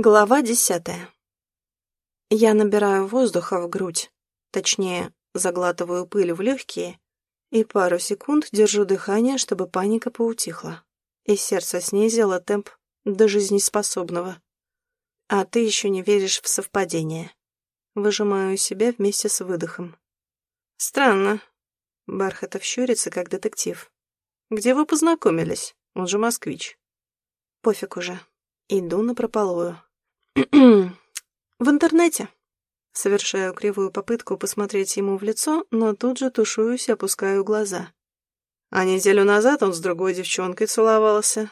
Глава десятая. Я набираю воздуха в грудь, точнее, заглатываю пыль в легкие, и пару секунд держу дыхание, чтобы паника поутихла, и сердце снизило темп до жизнеспособного. А ты еще не веришь в совпадение. Выжимаю себя вместе с выдохом. Странно. Бархатов щурится, как детектив. Где вы познакомились? Он же москвич. Пофиг уже. Иду на прополую. В интернете. Совершаю кривую попытку посмотреть ему в лицо, но тут же тушуюсь и опускаю глаза. А неделю назад он с другой девчонкой целовался.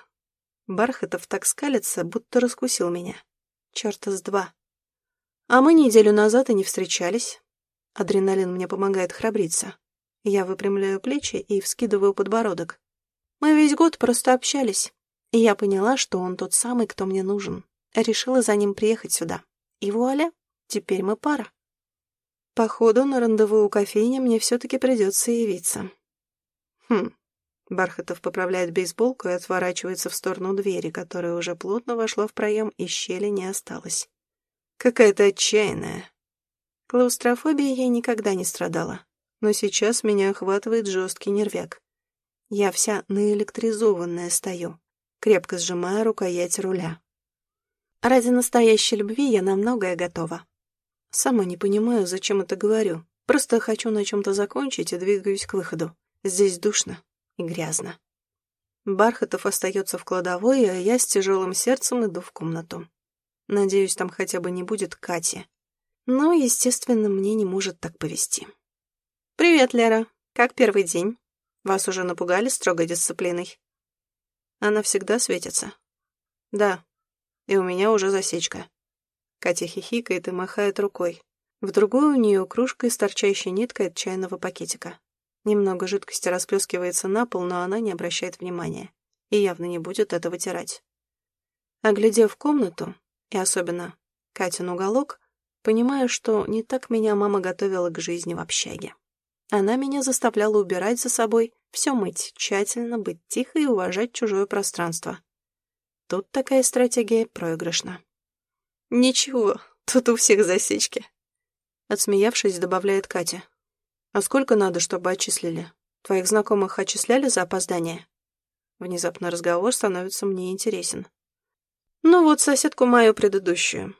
Бархатов так скалится, будто раскусил меня. Чёрта с два. А мы неделю назад и не встречались. Адреналин мне помогает храбриться. Я выпрямляю плечи и вскидываю подбородок. Мы весь год просто общались. И я поняла, что он тот самый, кто мне нужен. Решила за ним приехать сюда. И вуаля, теперь мы пара. Походу, на рандеву у кофейни мне все-таки придется явиться. Хм. Бархатов поправляет бейсболку и отворачивается в сторону двери, которая уже плотно вошла в проем, и щели не осталось. Какая-то отчаянная. Клаустрофобией я никогда не страдала, но сейчас меня охватывает жесткий нервяк. Я вся наэлектризованная стою, крепко сжимая рукоять руля. Ради настоящей любви я на многое готова. Сама не понимаю, зачем это говорю. Просто хочу на чем-то закончить и двигаюсь к выходу. Здесь душно и грязно. Бархатов остается в кладовой, а я с тяжелым сердцем иду в комнату. Надеюсь, там хотя бы не будет Кати. Но, естественно, мне не может так повести. «Привет, Лера. Как первый день? Вас уже напугали строгой дисциплиной?» Она всегда светится. Да, и у меня уже засечка. Катя хихикает и махает рукой. В другой у нее кружка с торчащей ниткой от чайного пакетика. Немного жидкости расплескивается на пол, но она не обращает внимания и явно не будет это вытирать. Оглядев комнату, и особенно Катин уголок, понимаю, что не так меня мама готовила к жизни в общаге. Она меня заставляла убирать за собой, все мыть, тщательно быть тихой и уважать чужое пространство. Тут такая стратегия проигрышна. «Ничего, тут у всех засечки», — отсмеявшись, добавляет Катя. «А сколько надо, чтобы отчислили? Твоих знакомых отчисляли за опоздание?» Внезапно разговор становится мне интересен. «Ну вот соседку мою предыдущую».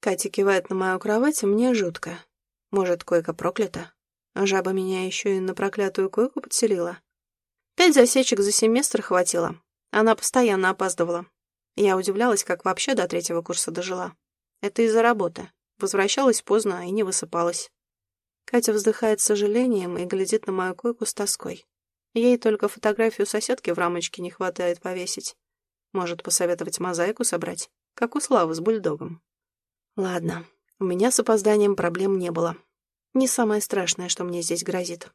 Катя кивает на мою кровать, и мне жутко. Может, койка проклята? Жаба меня еще и на проклятую койку подселила. Пять засечек за семестр хватило. Она постоянно опаздывала. Я удивлялась, как вообще до третьего курса дожила. Это из-за работы. Возвращалась поздно и не высыпалась. Катя вздыхает с сожалением и глядит на мою койку с тоской. Ей только фотографию соседки в рамочке не хватает повесить. Может, посоветовать мозаику собрать, как у Славы с бульдогом. Ладно, у меня с опозданием проблем не было. Не самое страшное, что мне здесь грозит.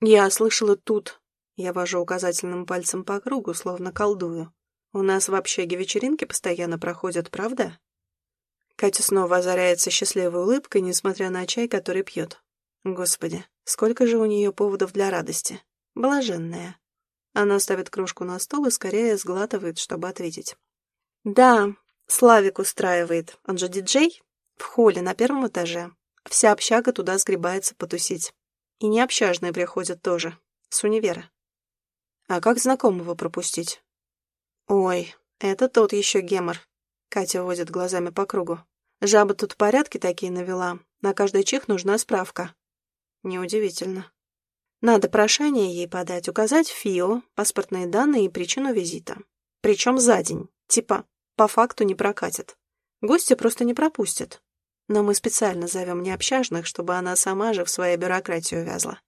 Я слышала тут. Я вожу указательным пальцем по кругу, словно колдую. У нас в общаге вечеринки постоянно проходят, правда? Катя снова озаряется счастливой улыбкой, несмотря на чай, который пьет. Господи, сколько же у нее поводов для радости. Блаженная. Она ставит кружку на стол и скорее сглатывает, чтобы ответить. Да, Славик устраивает. Он же диджей? В холле на первом этаже. Вся общага туда сгребается потусить. И необщажные приходят тоже. С универа. А как знакомого пропустить? Ой, это тот еще гемор. Катя водит глазами по кругу. Жаба тут порядки такие навела. На каждый чих нужна справка. Неудивительно. Надо прошение ей подать, указать ФИО, паспортные данные и причину визита. Причем за день. Типа, по факту не прокатит. Гости просто не пропустят. Но мы специально зовем необщажных, чтобы она сама же в свою бюрократию вязла.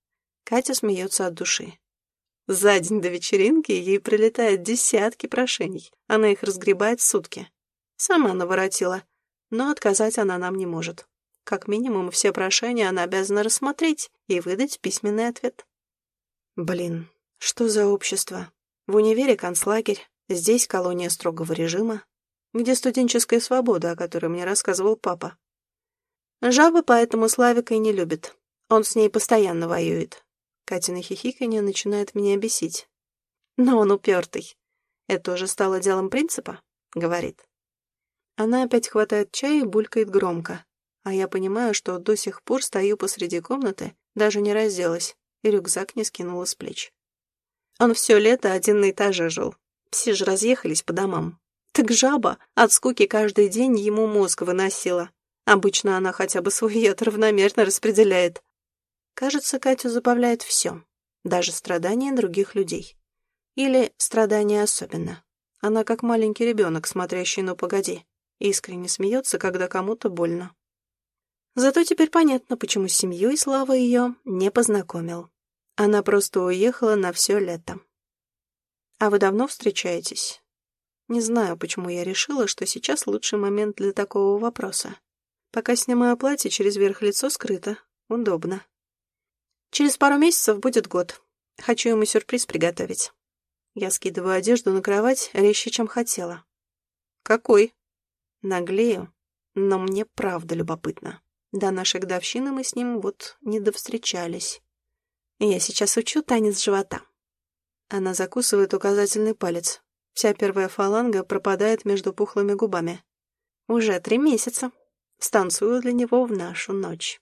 Катя смеется от души. За день до вечеринки ей прилетает десятки прошений. Она их разгребает сутки. Сама наворотила. Но отказать она нам не может. Как минимум, все прошения она обязана рассмотреть и выдать письменный ответ. Блин, что за общество? В универе концлагерь, здесь колония строгого режима, где студенческая свобода, о которой мне рассказывал папа. Жаба поэтому Славика и не любит. Он с ней постоянно воюет. Катина хихиканье начинает меня бесить. Но он упертый. Это уже стало делом принципа, говорит. Она опять хватает чай и булькает громко. А я понимаю, что до сих пор стою посреди комнаты, даже не разделась, и рюкзак не скинула с плеч. Он все лето один на этаже жил. Все же разъехались по домам. Так жаба от скуки каждый день ему мозг выносила. Обычно она хотя бы свой яд равномерно распределяет. Кажется, Катю забавляет все, даже страдания других людей. Или страдания особенно. Она как маленький ребенок, смотрящий «Ну, погоди», искренне смеется, когда кому-то больно. Зато теперь понятно, почему с семьей Слава ее не познакомил. Она просто уехала на все лето. «А вы давно встречаетесь?» Не знаю, почему я решила, что сейчас лучший момент для такого вопроса. Пока снимаю платье, через верх лицо скрыто. Удобно. Через пару месяцев будет год. Хочу ему сюрприз приготовить. Я скидываю одежду на кровать резче, чем хотела. Какой? Наглею, но мне правда любопытно. До нашей годовщины мы с ним вот не довстречались. Я сейчас учу танец живота. Она закусывает указательный палец. Вся первая фаланга пропадает между пухлыми губами. Уже три месяца. Станцую для него в нашу ночь.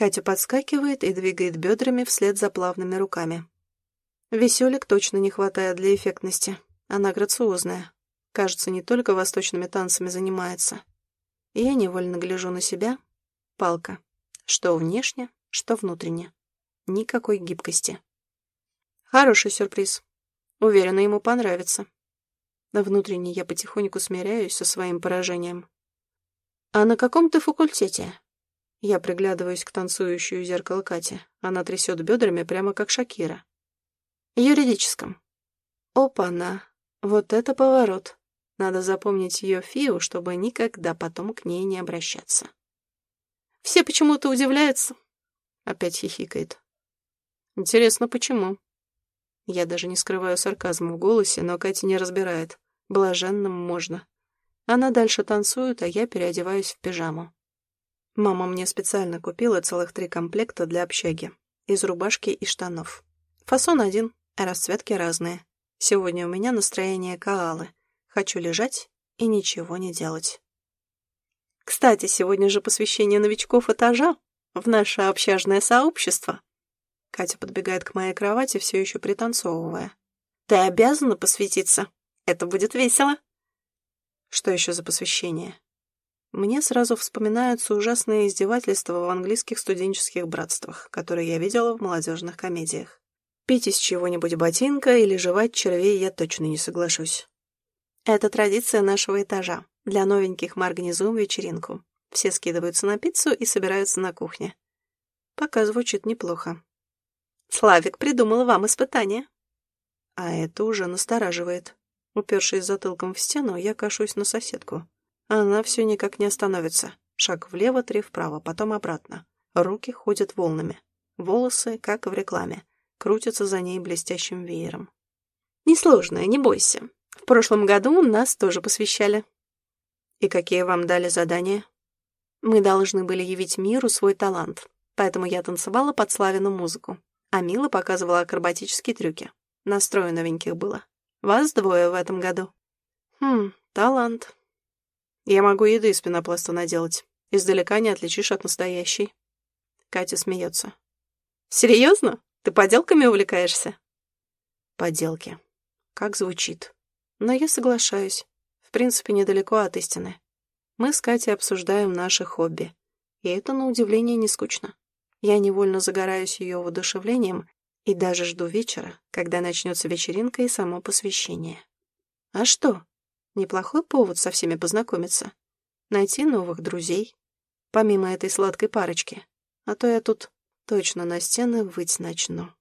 Катя подскакивает и двигает бедрами вслед за плавными руками. Веселик точно не хватает для эффектности. Она грациозная. Кажется, не только восточными танцами занимается. Я невольно гляжу на себя. Палка. Что внешне, что внутренне. Никакой гибкости. Хороший сюрприз. Уверена, ему понравится. Внутренне я потихоньку смиряюсь со своим поражением. «А на каком ты факультете?» Я приглядываюсь к танцующую зеркало Кати. Она трясет бедрами прямо как Шакира. «Юридическом». «Опа-на! Вот это поворот!» Надо запомнить ее фию, чтобы никогда потом к ней не обращаться. «Все почему-то удивляются», — опять хихикает. «Интересно, почему?» Я даже не скрываю сарказма в голосе, но Катя не разбирает. Блаженным можно. Она дальше танцует, а я переодеваюсь в пижаму. Мама мне специально купила целых три комплекта для общаги. Из рубашки и штанов. Фасон один, а расцветки разные. Сегодня у меня настроение каалы. Хочу лежать и ничего не делать. Кстати, сегодня же посвящение новичков этажа в наше общажное сообщество. Катя подбегает к моей кровати, все еще пританцовывая. «Ты обязана посвятиться. Это будет весело». Что еще за посвящение? Мне сразу вспоминаются ужасные издевательства в английских студенческих братствах, которые я видела в молодежных комедиях. Пить из чего-нибудь ботинка или жевать червей я точно не соглашусь. Это традиция нашего этажа. Для новеньких мы организуем вечеринку. Все скидываются на пиццу и собираются на кухне. Пока звучит неплохо. Славик придумал вам испытание. А это уже настораживает. Упершись затылком в стену, я кашусь на соседку. Она все никак не остановится. Шаг влево, три вправо, потом обратно. Руки ходят волнами. Волосы, как в рекламе, крутятся за ней блестящим веером. Несложное, не бойся. В прошлом году нас тоже посвящали. И какие вам дали задания? Мы должны были явить миру свой талант, поэтому я танцевала под Славину музыку а Мила показывала акробатические трюки. Настрою новеньких было. Вас двое в этом году. Хм, талант. Я могу еды из пенопласта наделать. Издалека не отличишь от настоящей. Катя смеется. Серьезно? Ты поделками увлекаешься? Поделки. Как звучит. Но я соглашаюсь. В принципе, недалеко от истины. Мы с Катей обсуждаем наши хобби. И это, на удивление, не скучно. Я невольно загораюсь ее воодушевлением и даже жду вечера, когда начнется вечеринка и само посвящение. А что? Неплохой повод со всеми познакомиться. Найти новых друзей, помимо этой сладкой парочки. А то я тут точно на стены выть начну.